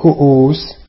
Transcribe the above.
ku'us